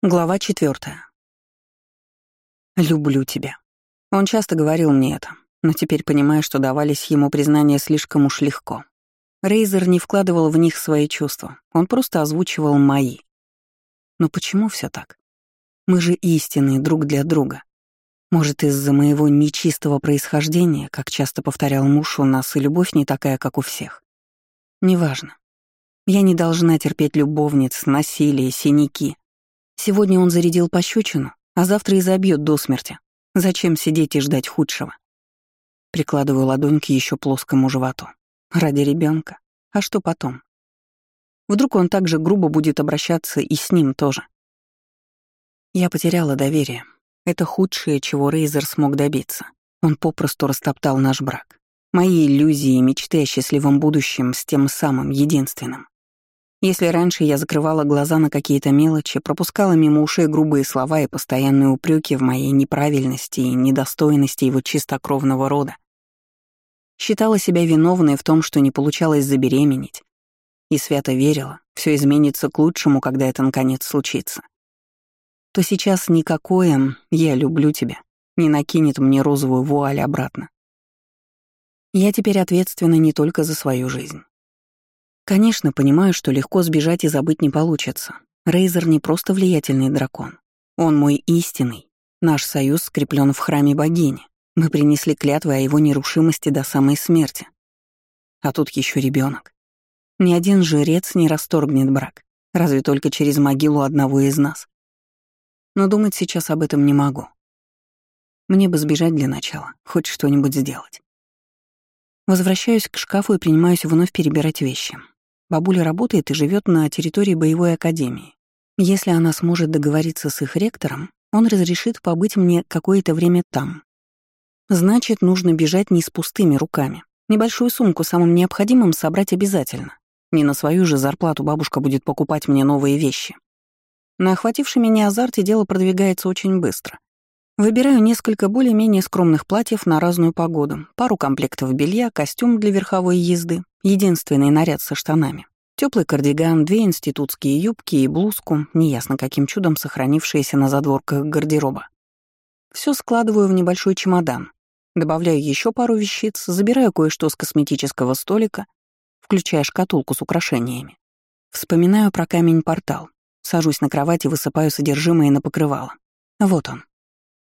Глава четвертая. «Люблю тебя». Он часто говорил мне это, но теперь понимаю, что давались ему признания слишком уж легко. Рейзер не вкладывал в них свои чувства, он просто озвучивал мои. Но почему все так? Мы же истинные друг для друга. Может, из-за моего нечистого происхождения, как часто повторял муж, у нас и любовь не такая, как у всех. Неважно. Я не должна терпеть любовниц, насилие, синяки, Сегодня он зарядил пощечину, а завтра и забьет до смерти. Зачем сидеть и ждать худшего? Прикладываю ладонь к еще плоскому животу. Ради ребенка. А что потом? Вдруг он так же грубо будет обращаться и с ним тоже. Я потеряла доверие. Это худшее, чего Рейзер смог добиться. Он попросту растоптал наш брак. Мои иллюзии и мечты о счастливом будущем с тем самым единственным. Если раньше я закрывала глаза на какие-то мелочи, пропускала мимо ушей грубые слова и постоянные упреки в моей неправильности и недостойности его чистокровного рода, считала себя виновной в том, что не получалось забеременеть, и свято верила, все изменится к лучшему, когда это наконец случится, то сейчас никакое «я люблю тебя» не накинет мне розовую вуаль обратно. Я теперь ответственна не только за свою жизнь. Конечно, понимаю, что легко сбежать и забыть не получится. Рейзер не просто влиятельный дракон. Он мой истинный. Наш союз скреплен в храме богини. Мы принесли клятвы о его нерушимости до самой смерти. А тут еще ребенок. Ни один жрец не расторгнет брак, разве только через могилу одного из нас. Но думать сейчас об этом не могу. Мне бы сбежать для начала, хоть что-нибудь сделать. Возвращаюсь к шкафу и принимаюсь вновь перебирать вещи. Бабуля работает и живет на территории боевой академии. Если она сможет договориться с их ректором, он разрешит побыть мне какое-то время там. Значит, нужно бежать не с пустыми руками. Небольшую сумку самым необходимым собрать обязательно. Не на свою же зарплату бабушка будет покупать мне новые вещи. На охвативший меня азарте дело продвигается очень быстро. Выбираю несколько более-менее скромных платьев на разную погоду, пару комплектов белья, костюм для верховой езды, единственный наряд со штанами, теплый кардиган, две институтские юбки и блузку, неясно каким чудом сохранившиеся на задворках гардероба. Все складываю в небольшой чемодан, добавляю еще пару вещиц, забираю кое-что с косметического столика, включая шкатулку с украшениями. Вспоминаю про камень-портал, сажусь на кровать и высыпаю содержимое на покрывало. Вот он.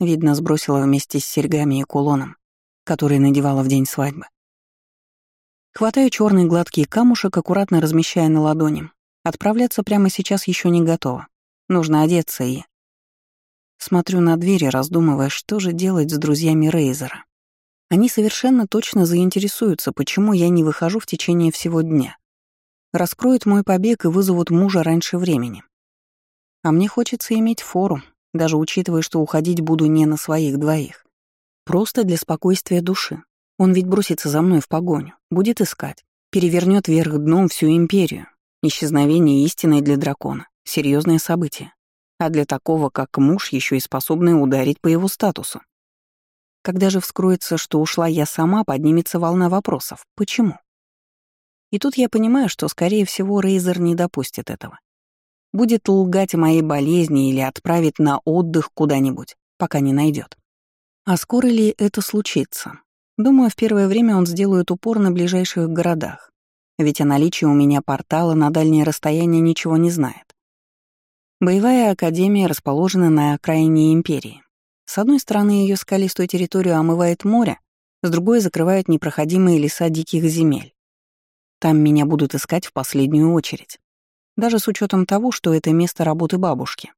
Видно, сбросила вместе с серьгами и кулоном, который надевала в день свадьбы. Хватаю черный гладкий камушек, аккуратно размещая на ладони. Отправляться прямо сейчас еще не готова. Нужно одеться и... Смотрю на двери, раздумывая, что же делать с друзьями Рейзера. Они совершенно точно заинтересуются, почему я не выхожу в течение всего дня. Раскроют мой побег и вызовут мужа раньше времени. А мне хочется иметь фору, даже учитывая, что уходить буду не на своих двоих. Просто для спокойствия души. Он ведь бросится за мной в погоню, будет искать, перевернет вверх дном всю империю. Исчезновение истины для дракона — серьезное событие. А для такого, как муж, еще и способный ударить по его статусу. Когда же вскроется, что ушла я сама, поднимется волна вопросов. Почему? И тут я понимаю, что, скорее всего, Рейзер не допустит этого. Будет лгать о моей болезни или отправить на отдых куда-нибудь, пока не найдет. А скоро ли это случится? Думаю, в первое время он сделает упор на ближайших городах, ведь о наличии у меня портала на дальнее расстояние ничего не знает. Боевая академия расположена на окраине империи. С одной стороны, ее скалистую территорию омывает море, с другой закрывают непроходимые леса диких земель. Там меня будут искать в последнюю очередь даже с учетом того, что это место работы бабушки.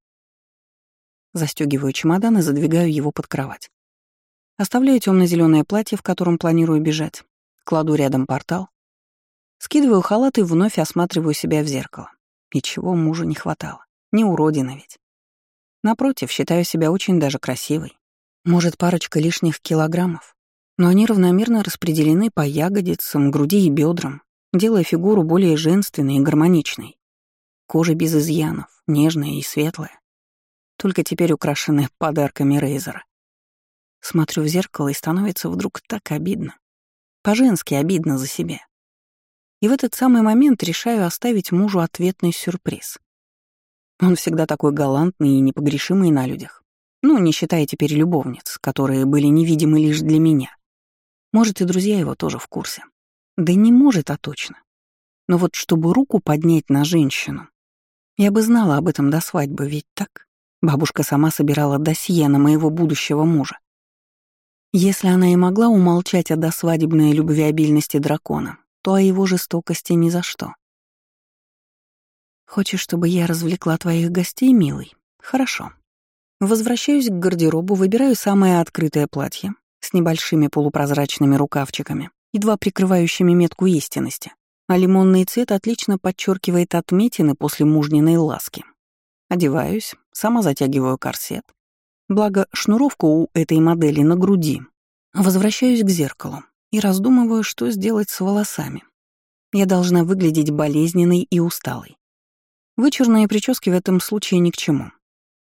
Застегиваю чемодан и задвигаю его под кровать. Оставляю темно-зеленое платье, в котором планирую бежать. Кладу рядом портал. Скидываю халат и вновь осматриваю себя в зеркало. И чего мужу не хватало. Не уродина ведь. Напротив, считаю себя очень даже красивой. Может, парочка лишних килограммов. Но они равномерно распределены по ягодицам, груди и бедрам, делая фигуру более женственной и гармоничной. Кожа без изъянов, нежная и светлая. Только теперь украшенная подарками Рейзера. Смотрю в зеркало и становится вдруг так обидно. По-женски обидно за себя. И в этот самый момент решаю оставить мужу ответный сюрприз. Он всегда такой галантный и непогрешимый на людях. Ну, не считая теперь любовниц, которые были невидимы лишь для меня. Может, и друзья его тоже в курсе. Да не может, а точно. Но вот чтобы руку поднять на женщину, я бы знала об этом до свадьбы, ведь так? Бабушка сама собирала досье на моего будущего мужа. Если она и могла умолчать о досвадебной любвеобильности дракона, то о его жестокости ни за что. «Хочешь, чтобы я развлекла твоих гостей, милый? Хорошо. Возвращаюсь к гардеробу, выбираю самое открытое платье с небольшими полупрозрачными рукавчиками, едва прикрывающими метку истинности, а лимонный цвет отлично подчеркивает отметины после мужниной ласки. Одеваюсь, сама затягиваю корсет. Благо, шнуровка у этой модели на груди. Возвращаюсь к зеркалу и раздумываю, что сделать с волосами. Я должна выглядеть болезненной и усталой. Вычурные прически в этом случае ни к чему.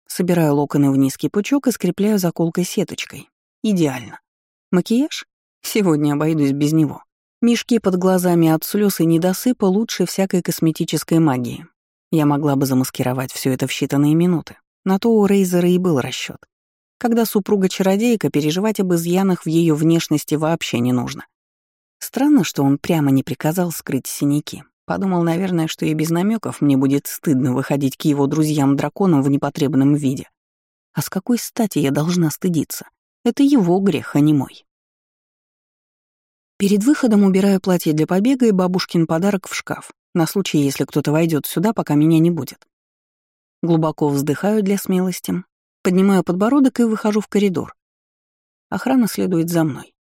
Собираю локоны в низкий пучок и скрепляю заколкой-сеточкой. Идеально. Макияж? Сегодня обойдусь без него. Мешки под глазами от слез и недосыпа лучше всякой косметической магии. Я могла бы замаскировать все это в считанные минуты. На то у Рейзера и был расчет. Когда супруга-чародейка, переживать об изъянах в ее внешности вообще не нужно. Странно, что он прямо не приказал скрыть синяки. Подумал, наверное, что и без намеков мне будет стыдно выходить к его друзьям-драконам в непотребном виде. А с какой стати я должна стыдиться? Это его грех, а не мой. Перед выходом убираю платье для побега и бабушкин подарок в шкаф, на случай, если кто-то войдет сюда, пока меня не будет. Глубоко вздыхаю для смелости, поднимаю подбородок и выхожу в коридор. Охрана следует за мной.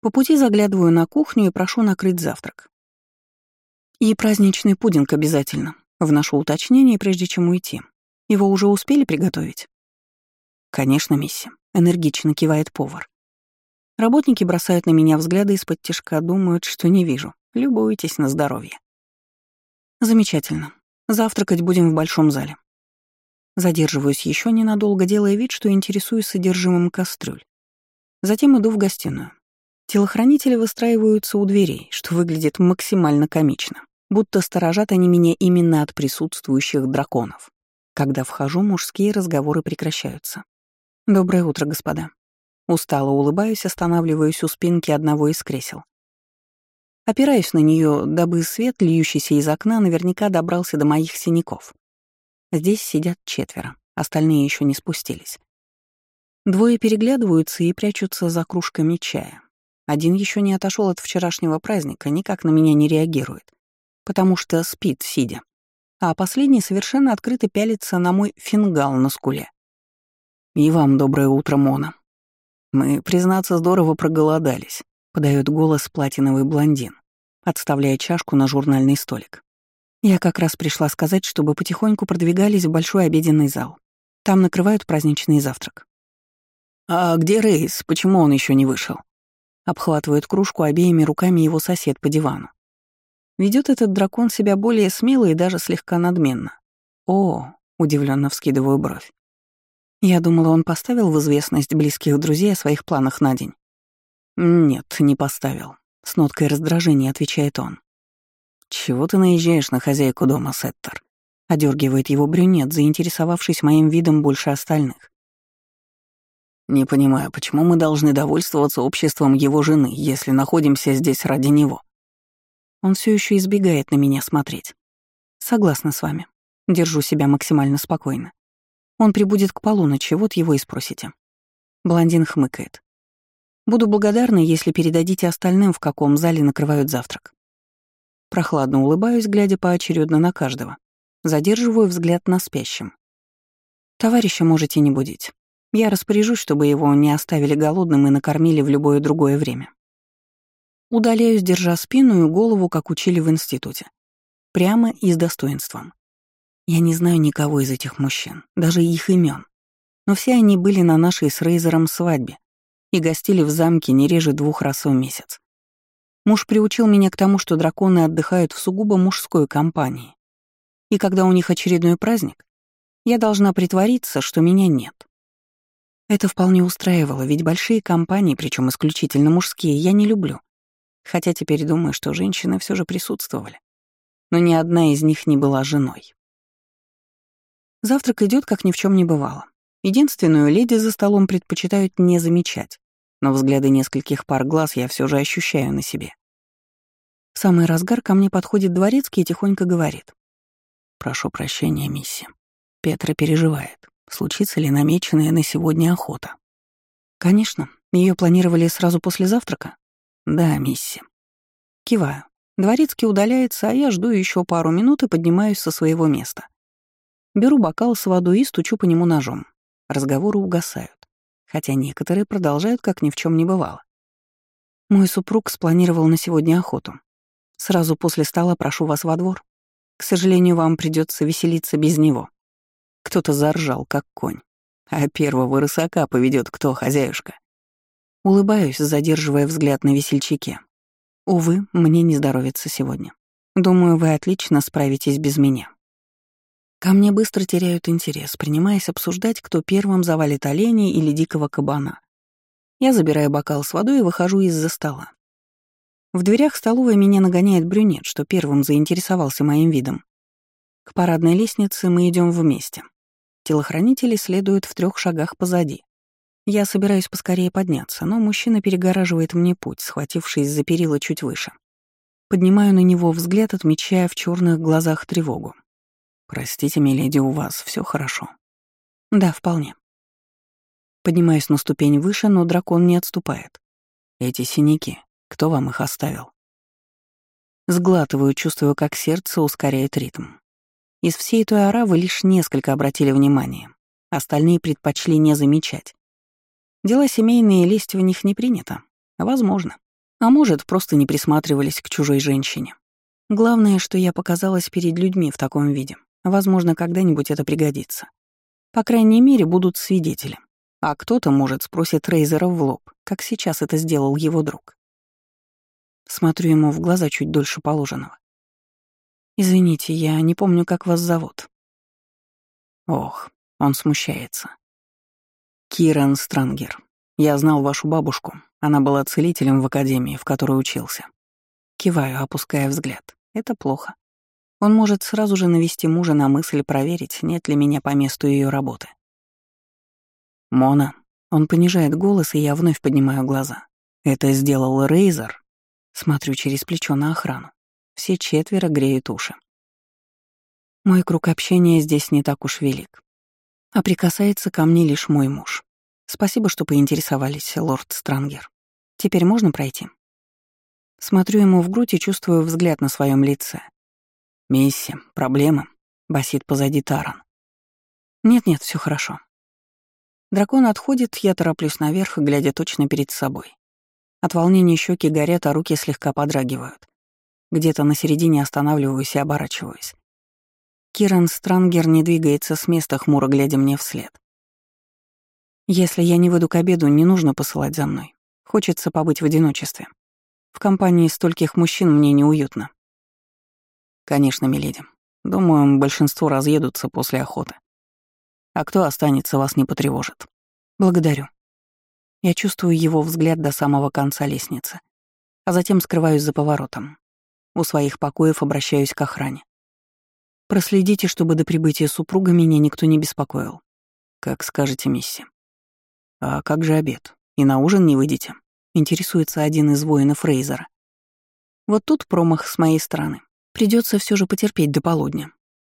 По пути заглядываю на кухню и прошу накрыть завтрак. И праздничный пудинг обязательно. Вношу уточнение, прежде чем уйти. Его уже успели приготовить? Конечно, мисси. Энергично кивает повар. Работники бросают на меня взгляды из-под тишка, думают, что не вижу. Любуйтесь на здоровье. Замечательно. Завтракать будем в большом зале. Задерживаюсь еще ненадолго, делая вид, что интересуюсь содержимым кастрюль. Затем иду в гостиную. Телохранители выстраиваются у дверей, что выглядит максимально комично, будто сторожат они меня именно от присутствующих драконов. Когда вхожу, мужские разговоры прекращаются. «Доброе утро, господа». Устало улыбаюсь, останавливаюсь у спинки одного из кресел. Опираюсь на нее, дабы свет, льющийся из окна, наверняка добрался до моих синяков. Здесь сидят четверо, остальные еще не спустились. Двое переглядываются и прячутся за кружками чая. Один еще не отошел от вчерашнего праздника, никак на меня не реагирует, потому что спит, сидя. А последний совершенно открыто пялится на мой фингал на скуле. «И вам доброе утро, Мона», «Мы, признаться, здорово проголодались», — подает голос платиновый блондин, отставляя чашку на журнальный столик. Я как раз пришла сказать, чтобы потихоньку продвигались в большой обеденный зал. Там накрывают праздничный завтрак. «А где Рейс? Почему он еще не вышел?» Обхватывает кружку обеими руками его сосед по дивану. Ведет этот дракон себя более смело и даже слегка надменно. «О!» — удивленно вскидываю бровь. Я думала, он поставил в известность близких друзей о своих планах на день. «Нет, не поставил», — с ноткой раздражения отвечает он. «Чего ты наезжаешь на хозяйку дома, Сеттер?» — одергивает его брюнет, заинтересовавшись моим видом больше остальных. «Не понимаю, почему мы должны довольствоваться обществом его жены, если находимся здесь ради него?» Он все еще избегает на меня смотреть. Согласна с вами. Держу себя максимально спокойно. Он прибудет к полуночи, вот его и спросите. Блондин хмыкает. Буду благодарна, если передадите остальным, в каком зале накрывают завтрак. Прохладно улыбаюсь, глядя поочередно на каждого. Задерживаю взгляд на спящем. Товарища можете не будить. Я распоряжусь, чтобы его не оставили голодным и накормили в любое другое время. Удаляюсь, держа спину и голову, как учили в институте. Прямо и с достоинством. Я не знаю никого из этих мужчин, даже их имен. Но все они были на нашей с Рейзером свадьбе и гостили в замке не реже двух раз в месяц. Муж приучил меня к тому, что драконы отдыхают в сугубо мужской компании. И когда у них очередной праздник, я должна притвориться, что меня нет. Это вполне устраивало, ведь большие компании, причем исключительно мужские, я не люблю. Хотя теперь думаю, что женщины все же присутствовали. Но ни одна из них не была женой. Завтрак идет, как ни в чем не бывало. Единственную леди за столом предпочитают не замечать, но взгляды нескольких пар глаз я все же ощущаю на себе. В самый разгар ко мне подходит дворецкий и тихонько говорит. «Прошу прощения, мисси. Петра переживает. Случится ли намеченная на сегодня охота?» «Конечно. Ее планировали сразу после завтрака?» «Да, мисси». Киваю. Дворецкий удаляется, а я жду еще пару минут и поднимаюсь со своего места. Беру бокал с водой и стучу по нему ножом. Разговоры угасают, хотя некоторые продолжают, как ни в чем не бывало. Мой супруг спланировал на сегодня охоту. Сразу после стола прошу вас во двор. К сожалению, вам придется веселиться без него. Кто-то заржал, как конь. А первого рысака поведет кто, хозяюшка. Улыбаюсь, задерживая взгляд на весельчаке. Увы, мне не здоровится сегодня. Думаю, вы отлично справитесь без меня. Ко мне быстро теряют интерес, принимаясь обсуждать, кто первым завалит оленя или дикого кабана. Я забираю бокал с водой и выхожу из-за стола. В дверях столовой меня нагоняет брюнет, что первым заинтересовался моим видом. К парадной лестнице мы идем вместе. Телохранители следуют в трех шагах позади. Я собираюсь поскорее подняться, но мужчина перегораживает мне путь, схватившись за перила чуть выше. Поднимаю на него взгляд, отмечая в черных глазах тревогу. «Простите, миледи, у вас все хорошо?» «Да, вполне». Поднимаюсь на ступень выше, но дракон не отступает. «Эти синяки, кто вам их оставил?» Сглатываю, чувствую, как сердце ускоряет ритм. Из всей той оравы лишь несколько обратили внимание, остальные предпочли не замечать. Дела семейные, лезть в них не принято. Возможно. А может, просто не присматривались к чужой женщине. Главное, что я показалась перед людьми в таком виде. Возможно, когда-нибудь это пригодится. По крайней мере, будут свидетели. А кто-то, может, спросит Рейзера в лоб, как сейчас это сделал его друг. Смотрю ему в глаза чуть дольше положенного. «Извините, я не помню, как вас зовут». Ох, он смущается. Киран Странгер. Я знал вашу бабушку. Она была целителем в академии, в которой учился. Киваю, опуская взгляд. Это плохо. Он может сразу же навести мужа на мысль проверить, нет ли меня по месту ее работы. «Мона». Он понижает голос, и я вновь поднимаю глаза. «Это сделал Рейзер?» Смотрю через плечо на охрану. Все четверо греют уши. Мой круг общения здесь не так уж велик. А прикасается ко мне лишь мой муж. Спасибо, что поинтересовались, лорд Странгер. Теперь можно пройти? Смотрю ему в грудь и чувствую взгляд на своем лице. «Мисси, проблема?» — басит позади Таран. «Нет-нет, все хорошо». Дракон отходит, я тороплюсь наверх, глядя точно перед собой. От волнения щеки горят, а руки слегка подрагивают. Где-то на середине останавливаюсь и оборачиваюсь. Киран Странгер не двигается с места, хмуро глядя мне вслед. Если я не выйду к обеду, не нужно посылать за мной. Хочется побыть в одиночестве. В компании стольких мужчин мне неуютно. «Конечно, миледи. Думаю, большинство разъедутся после охоты. А кто останется, вас не потревожит. Благодарю. Я чувствую его взгляд до самого конца лестницы, а затем скрываюсь за поворотом. У своих покоев обращаюсь к охране. Проследите, чтобы до прибытия супруга меня никто не беспокоил. Как скажете, мисси. А как же обед? И на ужин не выйдете? Интересуется один из воинов Фрейзера. Вот тут промах с моей стороны. Придется все же потерпеть до полудня.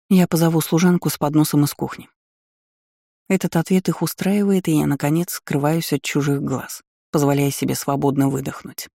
Я позову служанку с подносом из кухни. Этот ответ их устраивает, и я, наконец, скрываюсь от чужих глаз, позволяя себе свободно выдохнуть.